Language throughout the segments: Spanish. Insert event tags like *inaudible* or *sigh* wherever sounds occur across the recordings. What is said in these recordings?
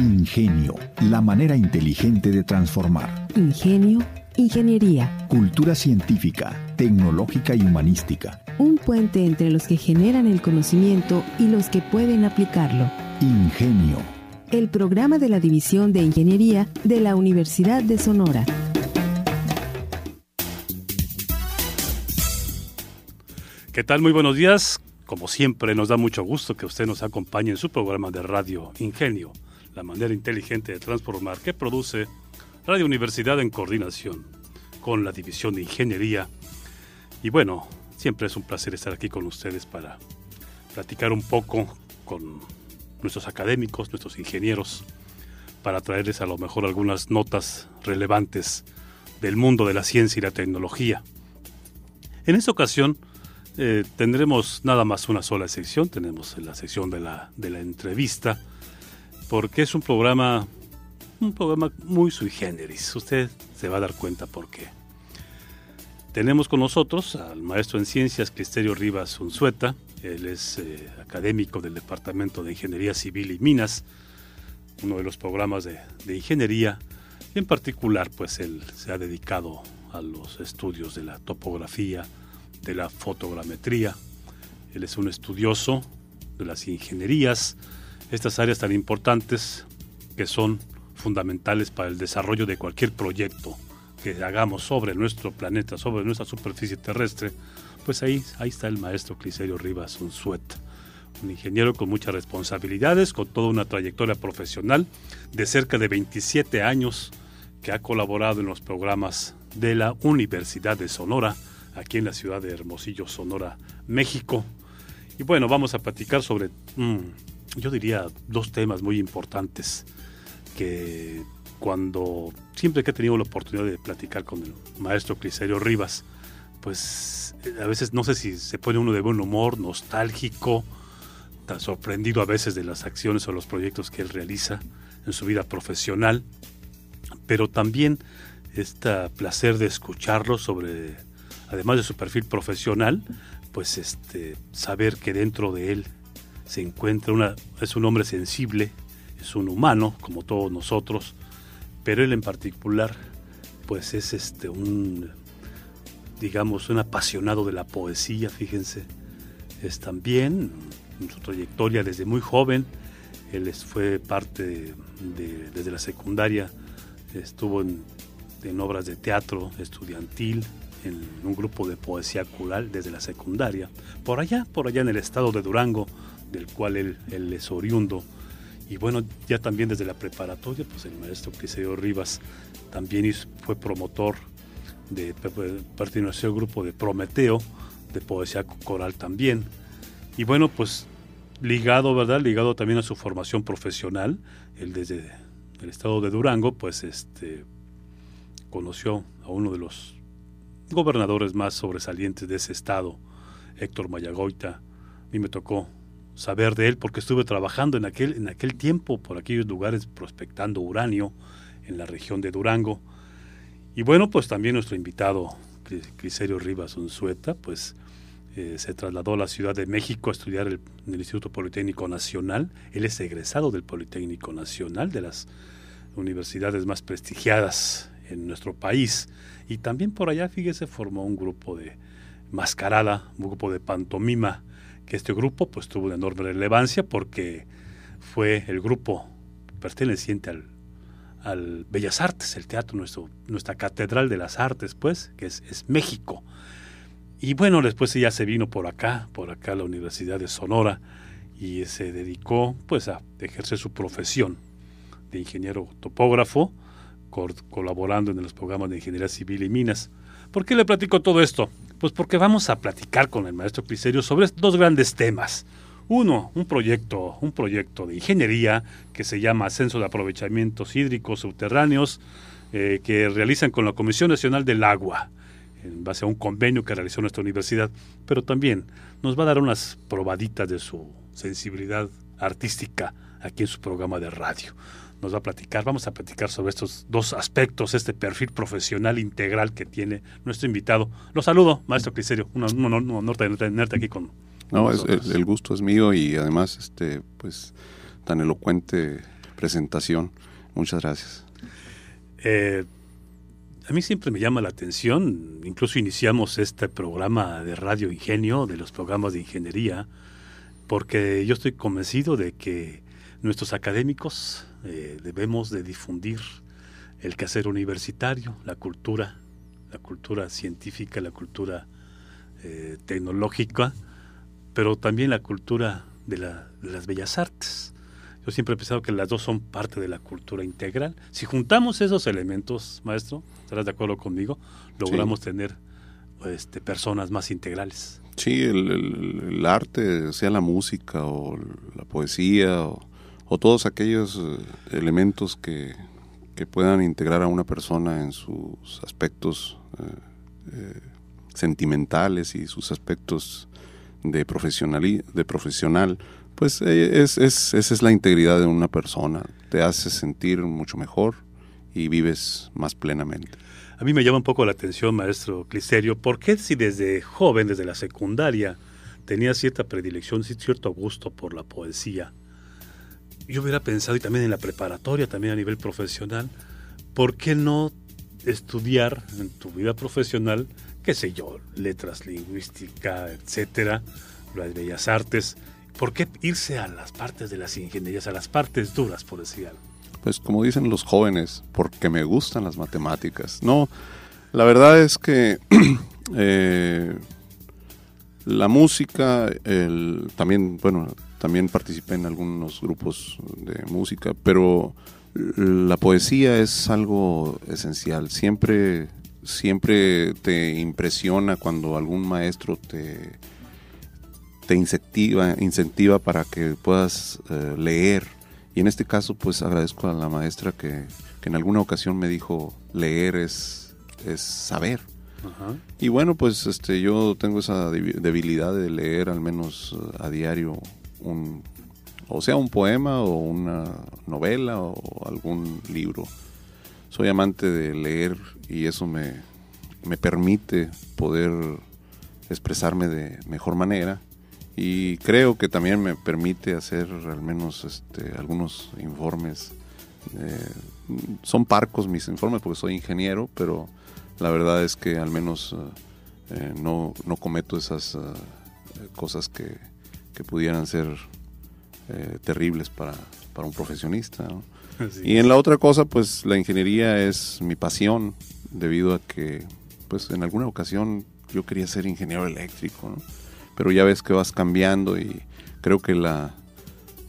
Ingenio, la manera inteligente de transformar. Ingenio, ingeniería. Cultura científica, tecnológica y humanística. Un puente entre los que generan el conocimiento y los que pueden aplicarlo. Ingenio. El programa de la División de Ingeniería de la Universidad de Sonora. ¿Qué tal? Muy buenos días. Como siempre, nos da mucho gusto que usted nos acompañe en su programa de radio Ingenio la manera inteligente de transformar que produce Radio Universidad en coordinación con la División de Ingeniería. Y bueno, siempre es un placer estar aquí con ustedes para platicar un poco con nuestros académicos, nuestros ingenieros, para traerles a lo mejor algunas notas relevantes del mundo de la ciencia y la tecnología. En esta ocasión eh, tendremos nada más una sola sección, tenemos la sección de la, de la entrevista, porque es un programa, un programa muy sui generis. Usted se va a dar cuenta por qué. Tenemos con nosotros al maestro en ciencias Cristerio Rivas Unzueta. Él es eh, académico del Departamento de Ingeniería Civil y Minas, uno de los programas de, de ingeniería. En particular, pues él se ha dedicado a los estudios de la topografía, de la fotogrametría. Él es un estudioso de las ingenierías, estas áreas tan importantes que son fundamentales para el desarrollo de cualquier proyecto que hagamos sobre nuestro planeta, sobre nuestra superficie terrestre, pues ahí, ahí está el maestro Cliserio Rivas Unzuet, un ingeniero con muchas responsabilidades, con toda una trayectoria profesional de cerca de 27 años que ha colaborado en los programas de la Universidad de Sonora, aquí en la ciudad de Hermosillo, Sonora, México. Y bueno, vamos a platicar sobre mm, yo diría, dos temas muy importantes que cuando siempre que he tenido la oportunidad de platicar con el maestro Cliserio Rivas, pues a veces no sé si se pone uno de buen humor, nostálgico, tan sorprendido a veces de las acciones o los proyectos que él realiza en su vida profesional, pero también este placer de escucharlo sobre, además de su perfil profesional, pues este, saber que dentro de él se encuentra una, es un hombre sensible, es un humano como todos nosotros, pero él en particular, pues es este un, digamos, un apasionado de la poesía, fíjense, es también en su trayectoria desde muy joven, él fue parte de, desde la secundaria, estuvo en, en obras de teatro estudiantil, en un grupo de poesía coral desde la secundaria, por allá, por allá en el estado de Durango, del cual él, es oriundo. Y bueno, ya también desde la preparatoria, pues el maestro Criseo Rivas también fue promotor de perteneció al grupo de Prometeo, de poesía coral también. Y bueno, pues ligado, ¿verdad? Ligado también a su formación profesional, él desde el estado de Durango, pues este conoció a uno de los gobernadores más sobresalientes de ese estado, Héctor Mayagoita. A mí me tocó saber de él porque estuve trabajando en aquel, en aquel tiempo por aquellos lugares prospectando uranio en la región de Durango. Y bueno, pues también nuestro invitado, Criserio Rivas Unzueta, pues eh, se trasladó a la Ciudad de México a estudiar en el Instituto Politécnico Nacional. Él es egresado del Politécnico Nacional, de las universidades más prestigiadas en nuestro país. Y también por allá, fíjese, formó un grupo de mascarada, un grupo de pantomima, que este grupo pues tuvo una enorme relevancia porque fue el grupo perteneciente al, al Bellas Artes, el teatro, nuestro, nuestra catedral de las artes, pues, que es, México. Y bueno, después ya se vino por acá, por acá a la Universidad de Sonora, y se dedicó pues a ejercer su profesión de ingeniero topógrafo, colaborando en los programas de ingeniería civil y minas. ¿Por qué le platico todo esto? Pues porque vamos a platicar con el maestro Criserio sobre dos grandes temas. Uno, un proyecto, un proyecto de ingeniería que se llama Ascenso de Aprovechamientos Hídricos Subterráneos, eh, que realizan con la Comisión Nacional del Agua, en base a un convenio que realizó nuestra universidad, pero también nos va a dar unas probaditas de su sensibilidad artística aquí en su programa de radio nos va a platicar. Vamos a platicar sobre estos dos aspectos, este perfil profesional integral que tiene nuestro invitado. Lo saludo, maestro Criserio. Un, honor, tenerte aquí con. No, es, el, gusto es mío y además, este, pues, tan elocuente presentación. Muchas gracias. Eh, a mí siempre me llama la atención, incluso iniciamos este programa de Radio Ingenio, de los programas de ingeniería, porque yo estoy convencido de que nuestros académicos eh, debemos de difundir el quehacer universitario, la cultura, la cultura científica, la cultura eh, tecnológica, pero también la cultura de, de las bellas artes. Yo siempre he pensado que las dos son parte de la cultura integral. Si juntamos esos elementos, maestro, estarás de acuerdo conmigo, logramos tener este, personas más integrales. Sí, el, arte, sea la música o la poesía o, todos aquellos eh, elementos que, que, puedan integrar a una persona en sus aspectos eh, eh, sentimentales y sus aspectos de, profesional, de profesional, pues es, es, esa es la integridad de una persona. Te hace sentir mucho mejor y vives más plenamente. A mí me llama un poco la atención, maestro Clisterio, ¿por qué si desde joven, desde la secundaria, tenía cierta predilección, cierto gusto por la poesía? Yo hubiera pensado, y también en la preparatoria, también a nivel profesional, ¿por qué no estudiar en tu vida profesional, qué sé yo, letras, lingüística, etcétera, las bellas artes? ¿Por qué irse a las partes de las ingenierías, a las partes duras, por decir algo? Pues como dicen los jóvenes, porque me gustan las matemáticas. No, la verdad es que *clears throat* eh, la música, el, también, bueno, también participé en algunos grupos de música, pero la poesía es algo esencial. Siempre, siempre te impresiona cuando algún maestro te, te incentiva, incentiva para que puedas eh, leer y en este caso, pues agradezco a la maestra que, en alguna ocasión me dijo, leer es, es saber. Y bueno, pues este, yo tengo esa debilidad de leer al menos eh, a diario un, o sea, un poema o una novela o algún libro. Soy amante de leer y eso me, me permite poder expresarme de mejor manera y creo que también me permite hacer al menos este, algunos informes. Eh, son parcos mis informes porque soy ingeniero, pero la verdad es que al menos eh, eh, no, no, cometo esas cosas que, que, pudieran ser terribles para, para, un profesionista. Y en la otra cosa, pues la ingeniería es mi pasión, debido a que pues en alguna ocasión yo quería ser ingeniero eléctrico. ¿no? pero ya ves que vas cambiando y creo que la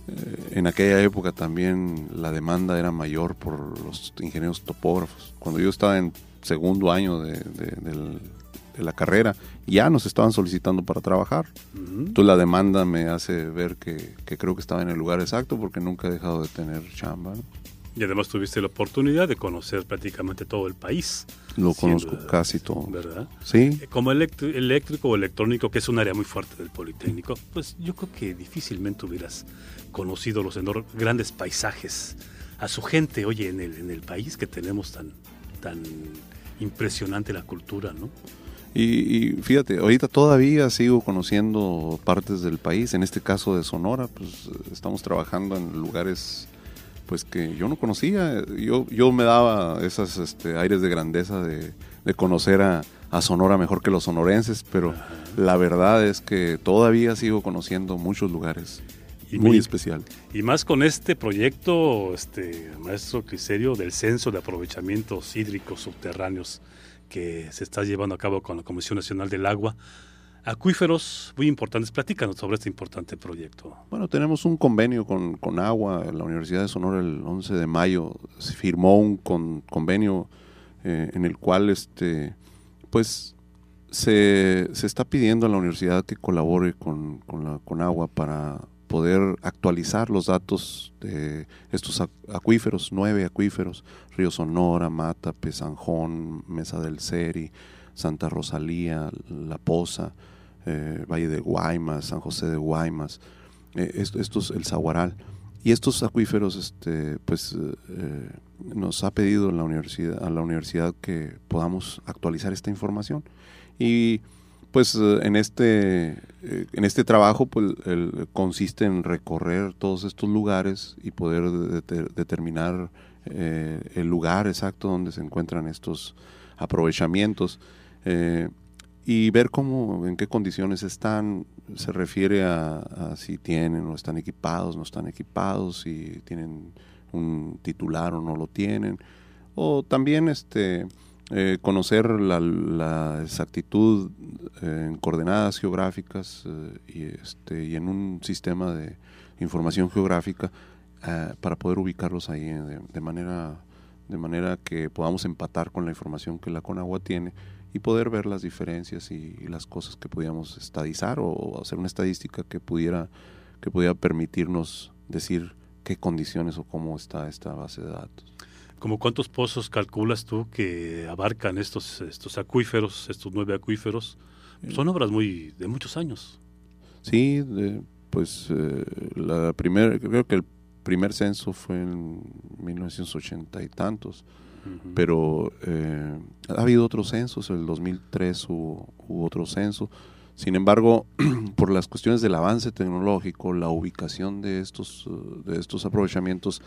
eh, en aquella época también la demanda era mayor por los ingenieros topógrafos. Cuando yo estaba en segundo año de, la carrera, ya nos estaban solicitando para trabajar. Entonces la demanda me hace ver que, creo que estaba en el lugar exacto porque nunca he dejado de tener chamba. Y además tuviste la oportunidad de conocer prácticamente todo el país. Lo conozco casi todo. ¿Verdad? Sí. Eh, como eléctrico o electrónico, que es un área muy fuerte del Politécnico, pues yo creo que difícilmente hubieras conocido los grandes paisajes a su gente, oye, en el, en el país que tenemos tan, tan impresionante la cultura, ¿no? Y, y, fíjate, ahorita todavía sigo conociendo partes del país, en este caso de Sonora, pues estamos trabajando en lugares pues que yo no conocía. Yo, yo me daba esos este, aires de grandeza de, conocer a, Sonora mejor que los sonorenses, pero la verdad es que todavía sigo conociendo muchos lugares. Y muy, especial. Y más con este proyecto, este maestro Criserio, del censo de aprovechamientos hídricos subterráneos que se está llevando a cabo con la Comisión Nacional del Agua acuíferos muy importantes. Platícanos sobre este importante proyecto. Bueno, tenemos un convenio con, con Agua. La Universidad de Sonora el 11 de mayo se firmó un convenio eh, en el cual este, pues, se, se, está pidiendo a la universidad que colabore con, con, con Agua para poder actualizar los datos de estos acuíferos, nueve acuíferos, Río Sonora, Mata, Pesanjón, Mesa del Seri, Santa Rosalía, La Poza, eh, Valle de Guaymas, San José de Guaymas, eh, el Zaguaral. Y estos acuíferos, este, pues, eh, nos ha pedido la universidad, a la universidad que podamos actualizar esta información. Y pues en este en este trabajo pues consiste en recorrer todos estos lugares y poder determinar el lugar exacto donde se encuentran estos aprovechamientos y ver cómo, en qué condiciones están, se refiere a, si tienen o están equipados, no están equipados, si tienen un titular o no lo tienen, o también este, eh, conocer la, exactitud eh, en coordenadas geográficas eh, y, este, y en un sistema de información geográfica para poder ubicarlos ahí de, manera, de manera que podamos empatar con la información que la Conagua tiene y poder ver las diferencias y, las cosas que podíamos estadizar o hacer una estadística que pudiera, que pudiera permitirnos decir qué condiciones o cómo está esta base de datos. ¿Como cuántos pozos calculas tú que abarcan estos, estos acuíferos, estos nueve acuíferos? Son obras muy de muchos años. Sí, pues eh, la primer, creo que el primer censo fue en 1980 y tantos pero eh, ha habido otros censos, el 2003 hubo, otro censo. Sin embargo, *clears throat* por las cuestiones del avance tecnológico, la ubicación de estos, de estos aprovechamientos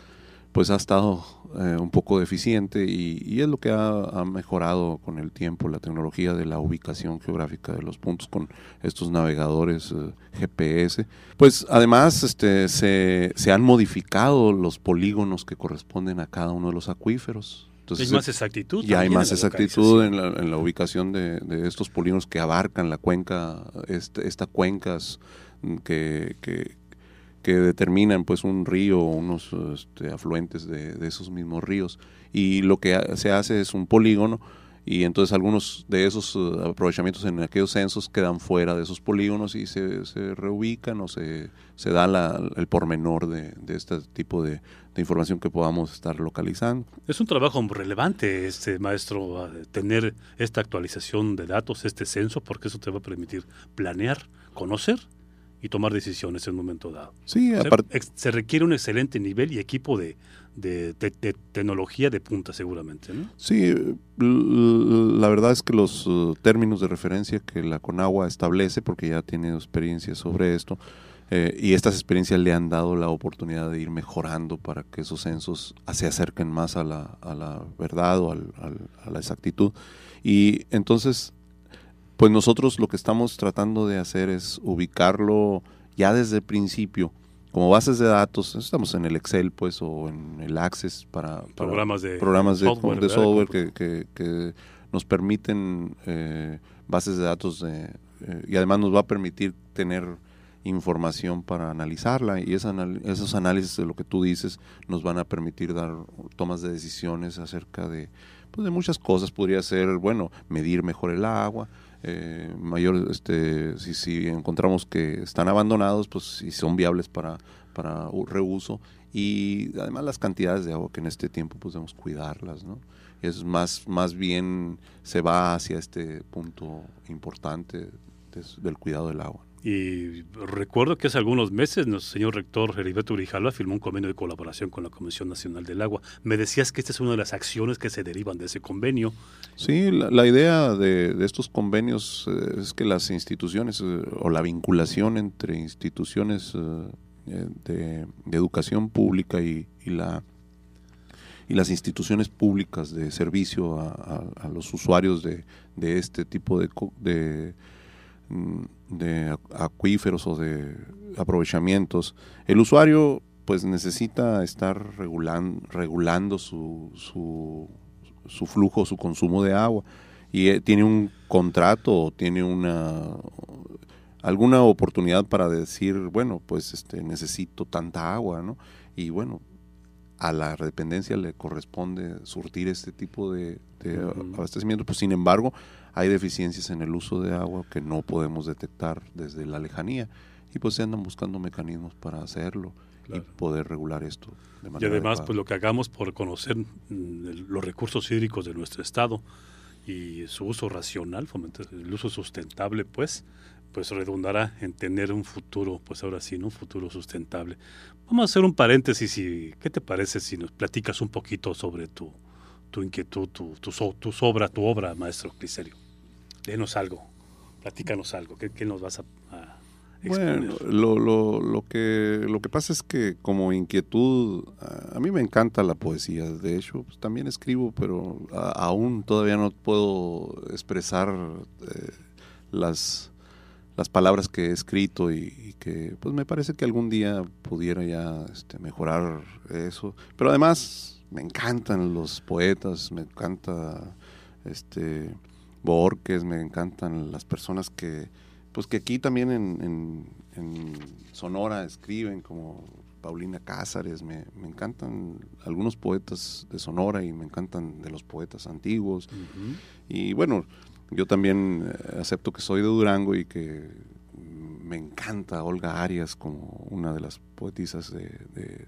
pues ha estado eh, un poco deficiente y, es lo que ha, mejorado con el tiempo la tecnología de la ubicación geográfica de los puntos con estos navegadores eh, GPS. Pues además este, se, se han modificado los polígonos que corresponden a cada uno de los acuíferos hay más exactitud. Ya hay más exactitud en la, en la, ubicación de, estos polígonos que abarcan la cuenca, este, estas cuencas que, que, determinan pues un río o unos este, afluentes de, de, esos mismos ríos. Y lo que se hace es un polígono y entonces algunos de esos uh, aprovechamientos en aquellos censos quedan fuera de esos polígonos y se, se reubican o se, se da el pormenor de, de este tipo de, información que podamos estar localizando. Es un trabajo relevante, este maestro, tener esta actualización de datos, este censo, porque eso te va a permitir planear, conocer y tomar decisiones en un momento dado. Sí, se requiere un excelente nivel y equipo de, de, tecnología de punta seguramente. ¿no? Sí, la verdad es que los uh, términos de referencia que la Conagua establece, porque ya tiene experiencia sobre esto, eh, y estas experiencias le han dado la oportunidad de ir mejorando para que esos censos se acerquen más a la, a la verdad o a la exactitud. Y entonces, pues nosotros lo que estamos tratando de hacer es ubicarlo ya desde el principio como bases de datos, estamos en el Excel pues o en el Access para, programas de, programas de software, que, nos permiten eh, bases de datos eh, y además nos va a permitir tener información para analizarla y esos análisis de lo que tú dices nos van a permitir dar tomas de decisiones acerca de, pues, de muchas cosas. Podría ser, bueno, medir mejor el agua, eh, mayor, este, si, si encontramos que están abandonados, pues si son viables para, para reuso y además las cantidades de agua que en este tiempo podemos cuidarlas, ¿no? Es más, más bien se va hacia este punto importante del cuidado del agua. Y recuerdo que hace algunos meses el señor rector Heriberto Urijala firmó un convenio de colaboración con la Comisión Nacional del Agua. Me decías que esta es una de las acciones que se derivan de ese convenio. Sí, la, idea de, estos convenios eh, es que las instituciones eh, o la vinculación entre instituciones eh, de, educación pública y, la y las instituciones públicas de servicio a, los usuarios de, de, este tipo de, de acuíferos o de aprovechamientos, el usuario pues necesita estar regulando su, su, su, flujo, su consumo de agua. Y eh, tiene un contrato o tiene una alguna oportunidad para decir, bueno, pues este necesito tanta agua, ¿no? Y bueno, a la dependencia le corresponde surtir este tipo de, abastecimiento, pues sin embargo, hay deficiencias en el uso de agua que no podemos detectar desde la lejanía y pues se andan buscando mecanismos para hacerlo y poder regular esto. De manera y además, pues lo que hagamos por conocer mm, los recursos hídricos de nuestro estado y su uso racional, fomentar el uso sustentable, pues, pues redundará en tener un futuro, pues ahora sí, un futuro sustentable. Vamos a hacer un paréntesis y ¿qué te parece si nos platicas un poquito sobre tu, tu inquietud, tu, tu, tu, obra, tu obra, maestro Cliserio? Denos algo. Platícanos algo, ¿qué, nos vas a, a bueno, lo, lo, lo, que, lo que pasa es que como inquietud, a, mí me encanta la poesía, de hecho pues, también escribo, pero aún todavía no puedo expresar eh, las, las palabras que he escrito y, que pues me parece que algún día pudiera ya este, mejorar eso. Pero además me encantan los poetas, me encanta este Borges, me encantan las personas que pues que aquí también en, Sonora escriben como Paulina Cázares, me, encantan algunos poetas de Sonora y me encantan de los poetas antiguos. Y bueno, yo también eh, acepto que soy de Durango y que me encanta Olga Arias como una de las poetisas de,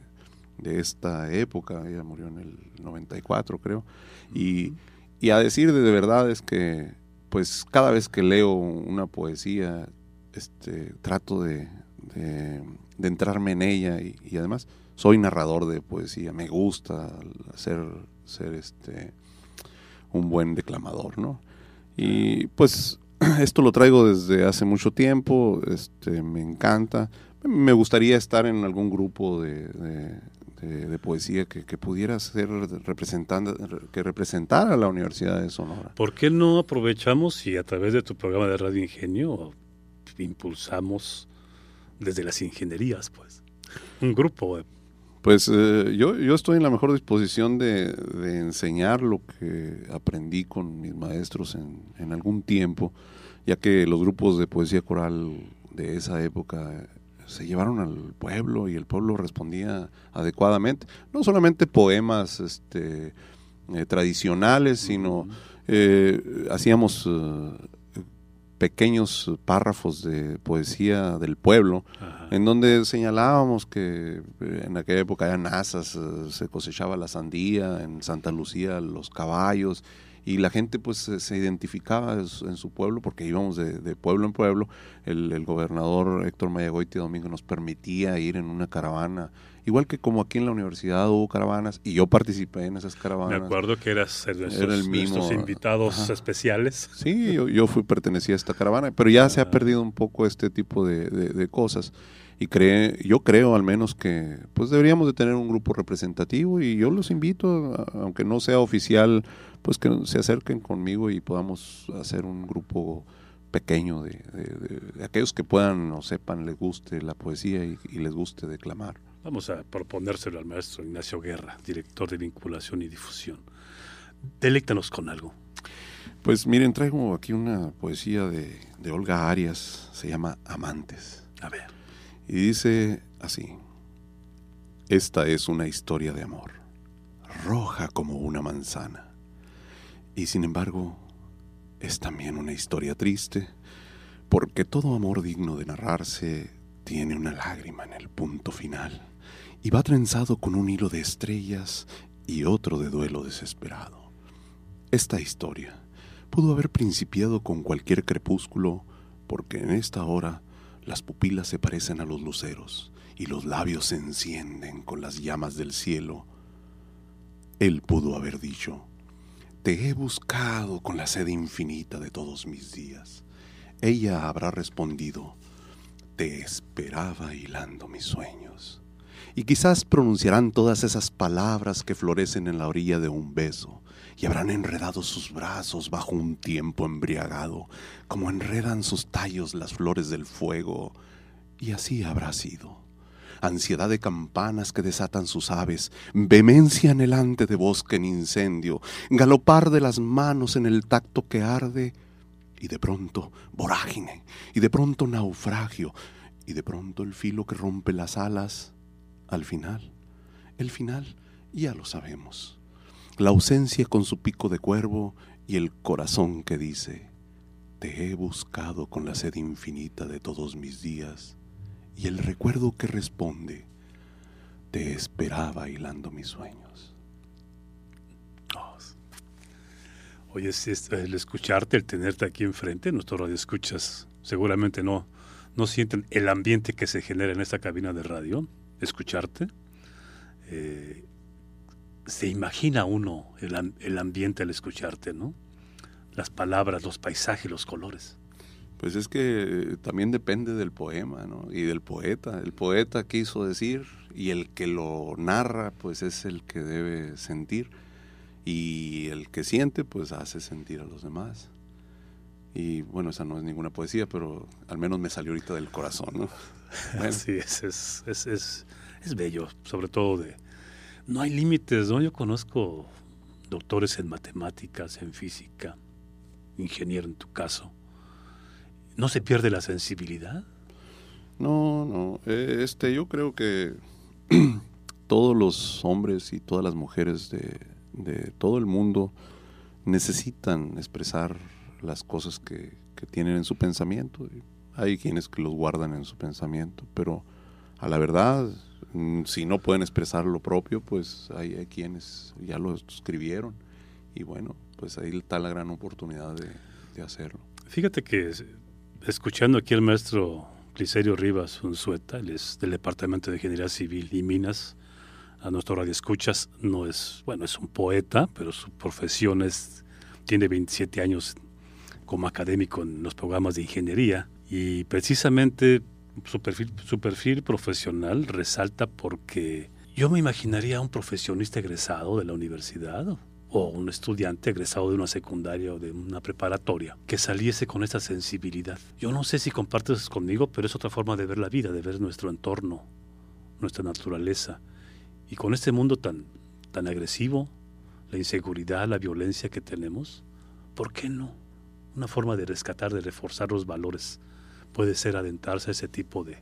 esta época, ella murió en el 94 creo, y, y a decir de verdad es que pues cada vez que leo una poesía, este, trato de, de, entrarme en ella y, además soy narrador de poesía, me gusta ser, ser este, un buen declamador, ¿no? Y pues *clears throat* esto lo traigo desde hace mucho tiempo, este, me encanta. Me gustaría estar en algún grupo de, de, poesía que, pudiera ser representando, que representara a la Universidad de Sonora. ¿Por qué no aprovechamos y a través de tu programa de Radio Ingenio impulsamos desde las ingenierías, pues, un grupo? Pues eh, yo, yo estoy en la mejor disposición de, enseñar lo que aprendí con mis maestros en, en algún tiempo, ya que los grupos de poesía coral de esa época se llevaron al pueblo y el pueblo respondía adecuadamente. No solamente poemas este, eh, tradicionales, sino eh, hacíamos eh, pequeños párrafos de poesía del pueblo, en donde señalábamos que en aquella época eran asas, se cosechaba la sandía, en Santa Lucía los caballos, y la gente pues se, identificaba en su pueblo porque íbamos de, pueblo en pueblo. El, gobernador Héctor Mayagoiti Domingo nos permitía ir en una caravana, igual que como aquí en la universidad hubo caravanas y yo participé en esas caravanas. Me acuerdo que eras de Era el mismo, invitados especiales. Sí, yo, yo, fui pertenecía a esta caravana, pero ya se ha perdido un poco este tipo de, de cosas y cree, yo creo al menos que pues deberíamos de tener un grupo representativo y yo los invito, aunque no sea oficial, pues que se acerquen conmigo y podamos hacer un grupo pequeño de, aquellos que puedan o sepan, les guste la poesía y, les guste declamar. Vamos a proponérselo al maestro Ignacio Guerra, director de vinculación y difusión. Deléctanos con algo. Pues miren, traigo aquí una poesía de, de Olga Arias, se llama Amantes. A ver. Y dice así, esta es una historia de amor, roja como una manzana. Y sin embargo, es también una historia triste, porque todo amor digno de narrarse tiene una lágrima en el punto final, y va trenzado con un hilo de estrellas y otro de duelo desesperado. Esta historia pudo haber principiado con cualquier crepúsculo, porque en esta hora las pupilas se parecen a los luceros y los labios se encienden con las llamas del cielo. Él pudo haber dicho, Te he buscado con la sed infinita de todos mis días. Ella habrá respondido, Te esperaba hilando mis sueños. Y quizás pronunciarán todas esas palabras que florecen en la orilla de un beso, y habrán enredado sus brazos bajo un tiempo embriagado, como enredan sus tallos las flores del fuego, y así habrá sido. Ansiedad de campanas que desatan sus aves, vehemencia anhelante de bosque en incendio, galopar de las manos en el tacto que arde, y de pronto vorágine, y de pronto naufragio, y de pronto el filo que rompe las alas, al final, el final ya lo sabemos. La ausencia con su pico de cuervo y el corazón que dice, te he buscado con la sed infinita de todos mis días, y el recuerdo que responde, te esperaba hilando mis sueños. Oye, el escucharte, el tenerte aquí enfrente, nuestros radioescuchas seguramente no, no sienten el ambiente que se genera en esta cabina de radio, escucharte. Eh, se imagina uno el, ambiente al escucharte, ¿no? Las palabras, los paisajes, los colores. Pues es que también depende del poema, ¿no? Y del poeta. El poeta quiso decir y el que lo narra, pues es el que debe sentir. Y el que siente, pues hace sentir a los demás. Y bueno, esa no es ninguna poesía, pero al menos me salió ahorita del corazón, ¿no? *laughs* Sí, es, es, es, es, bello, sobre todo de... No hay límites, ¿no? Yo conozco doctores en matemáticas, en física, ingeniero en tu caso. ¿No se pierde la sensibilidad? No, no. Eh, este, yo creo que *clears throat* todos los hombres y todas las mujeres de, de todo el mundo necesitan expresar las cosas que, tienen en su pensamiento. Hay quienes que los guardan en su pensamiento, pero a la verdad, mm, si no pueden expresar lo propio, pues hay, hay quienes ya lo escribieron. Y bueno, pues ahí está la gran oportunidad de, hacerlo. Fíjate que escuchando aquí al maestro Cliserio Rivas Unzueta, él es del Departamento de Ingeniería Civil y Minas, a nuestro radio escuchas, no es, bueno, es un poeta, pero su profesión es, tiene 27 años como académico en los programas de ingeniería y precisamente su perfil, su perfil profesional resalta porque yo me imaginaría un profesionista egresado de la universidad o un estudiante egresado de una secundaria o de una preparatoria que saliese con esa sensibilidad. Yo no sé si compartes conmigo, pero es otra forma de ver la vida, de ver nuestro entorno, nuestra naturaleza. Y con este mundo tan, tan agresivo, la inseguridad, la violencia que tenemos, ¿por qué no? una forma de rescatar, de reforzar los valores, puede ser adentrarse a ese tipo de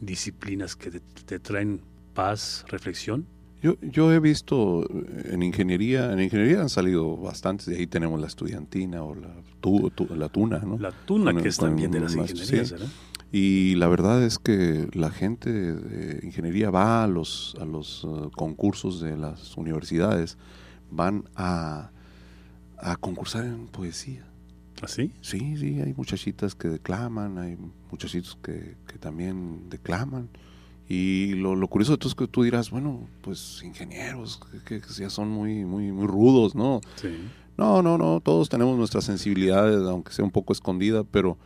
disciplinas que te, traen paz, reflexión. Yo, yo he visto en ingeniería, en ingeniería han salido bastantes, de ahí tenemos la estudiantina o la, la tuna, ¿no? La tuna, que es también de las ingenierías, Y la verdad es que la gente de ingeniería va a los, a los uh, concursos de las universidades, van a, a concursar en poesía. ¿Así? ¿Ah, sí, sí, hay muchachitas que declaman, hay muchachitos que, también declaman. Y lo, curioso de todo es que tú dirás, bueno, pues ingenieros, que, ya son muy, muy, muy rudos, ¿no? Sí. No, no, no, todos tenemos nuestras sensibilidades, aunque sea un poco escondida, pero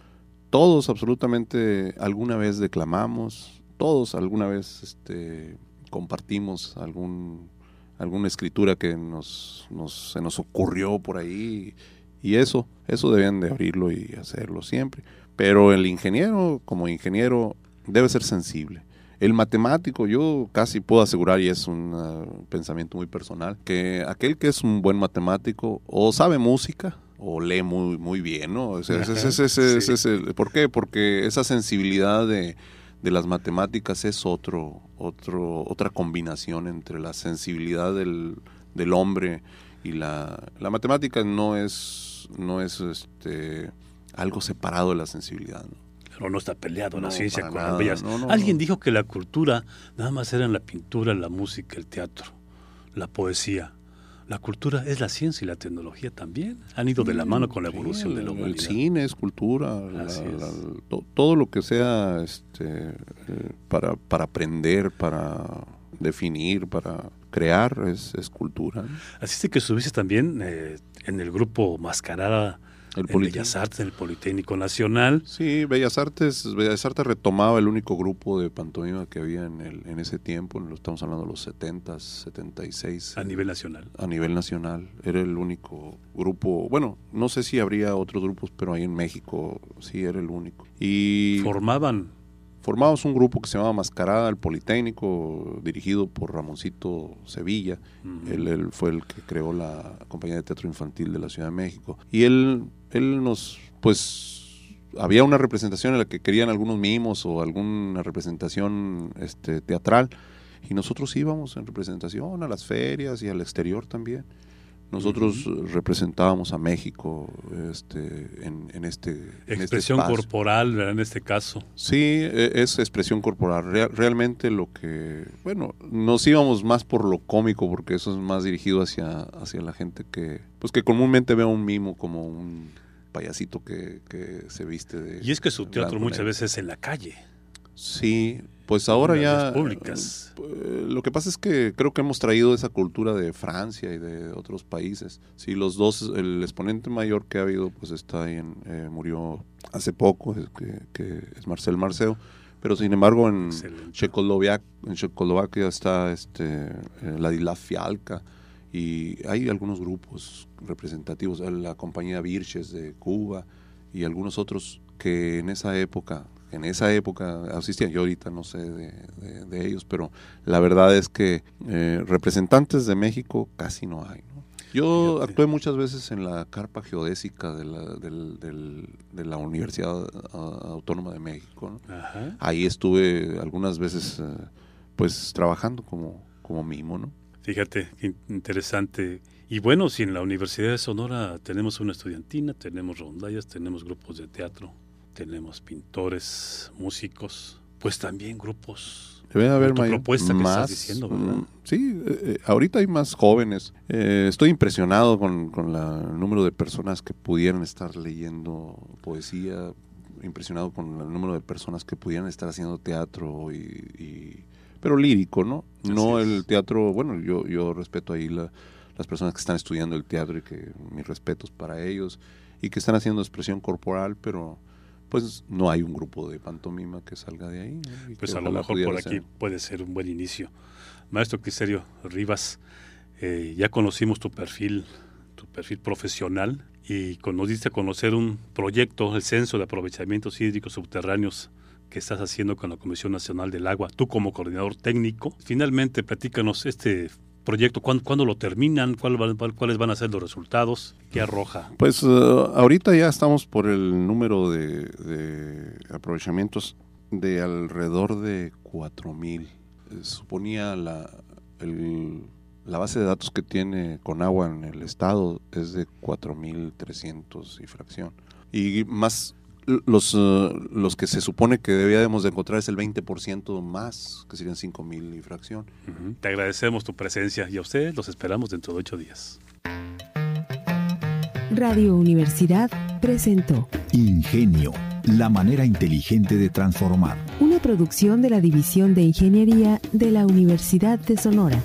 todos absolutamente alguna vez declamamos, todos alguna vez este, compartimos algún, alguna escritura que nos, nos, se nos ocurrió por ahí y eso, eso deben de abrirlo y hacerlo siempre. Pero el ingeniero, como ingeniero, debe ser sensible. El matemático, yo casi puedo asegurar, y es un uh, pensamiento muy personal, que aquel que es un buen matemático o sabe música o lee muy, muy bien, ¿no? ¿Por qué? Porque esa sensibilidad de, de, las matemáticas es otro, otro, otra combinación entre la sensibilidad del, del hombre y la, la matemática no es no es este, algo separado de la sensibilidad. ¿no? No está peleado la ciencia con las bellas. Alguien dijo que la cultura nada más era en la pintura, la música, el teatro, la poesía. La cultura es la ciencia y la tecnología también. Han ido de la mano con la evolución de la humanidad. El cine es cultura. todo lo que sea este, eh, para, para aprender, para definir, para crear, es, es cultura. Así es que subiste también eh, en el grupo Mascarada el en Bellas Artes, en el Politécnico Nacional. Sí, Bellas Artes, Bellas Artes retomaba el único grupo de pantomima que había en, el, en ese tiempo, lo estamos hablando de los 70, 76. A nivel nacional. A nivel nacional, era el único grupo, bueno, no sé si habría otros grupos, pero ahí en México sí era el único. Y formaban formamos un grupo que se llamaba Mascarada, el Politécnico, dirigido por Ramoncito Sevilla. él, fue el que creó la compañía de teatro infantil de la Ciudad de México. Y él, él nos, pues, había una representación en la que querían algunos mimos o alguna representación este, teatral. Y nosotros íbamos en representación a las ferias y al exterior también. Nosotros representábamos a México este, en, en este expresión corporal en este caso. Sí, e, es expresión corporal. realmente lo que, bueno, nos íbamos más por lo cómico porque eso es más dirigido hacia, hacia la gente que, pues que comúnmente ve a un mimo como un payasito que, que se viste de. Y es que su teatro muchas veces es en la calle. Sí, pues ahora ya... públicas. Eh, lo que pasa es que creo que hemos traído esa cultura de Francia y de otros países. Sí, los dos, el exponente mayor que ha habido, pues está ahí, en, eh, murió hace poco, que, que, es Marcel Marceo. Pero sin embargo en Checoslovaquia, en Checoslovaquia está este, eh, la Fialca y hay algunos grupos representativos, la compañía Virches de Cuba y algunos otros que en esa época, en esa época asistían, yo ahorita no sé de, ellos, pero la verdad es que eh, representantes de México casi no hay. Yo actué muchas veces en la carpa geodésica de la, de la Universidad Autónoma de México. Ahí estuve algunas veces eh, pues trabajando como, como mimo, ¿no? Fíjate, qué interesante. Y bueno, si en la Universidad de Sonora tenemos una estudiantina, tenemos rondallas, tenemos grupos de teatro, tenemos pintores, músicos, pues también grupos Debe haber tu propuesta que estás diciendo, ¿verdad? Mm, sí, eh, eh, ahorita hay más jóvenes. Eh, estoy impresionado con, con el número de personas que pudieran estar leyendo poesía, impresionado con el número de personas que pudieran estar haciendo teatro y, pero lírico, ¿no? no el teatro, bueno, yo yo respeto ahí las personas que están estudiando el teatro y que mis respetos para ellos y que están haciendo expresión corporal, pero pues no hay un grupo de pantomima que salga de ahí. Pues a lo mejor por aquí puede ser un buen inicio. Maestro Quiserio Rivas, eh, ya conocimos tu perfil, tu perfil profesional y nos diste a conocer un proyecto, el Censo de Aprovechamientos Hídricos Subterráneos que estás haciendo con la Comisión Nacional del Agua, tú como coordinador técnico. Finalmente, platícanos este proyecto? ¿Cuándo, lo terminan? ¿Cuáles van a ser los resultados? ¿Qué arroja? Pues uh, ahorita ya estamos por el número de, aprovechamientos de alrededor de 4.000. Suponía la, la base de datos que tiene con agua en el estado es de 4.300 y fracción. Y más los, eh, los que se supone que debíamos de encontrar es el 20% más, que serían 5 mil y fracción. Te agradecemos tu presencia y a ustedes los esperamos dentro de ocho días. Radio Universidad presentó Ingenio, la manera inteligente de transformar. Una producción de la División de Ingeniería de la Universidad de Sonora.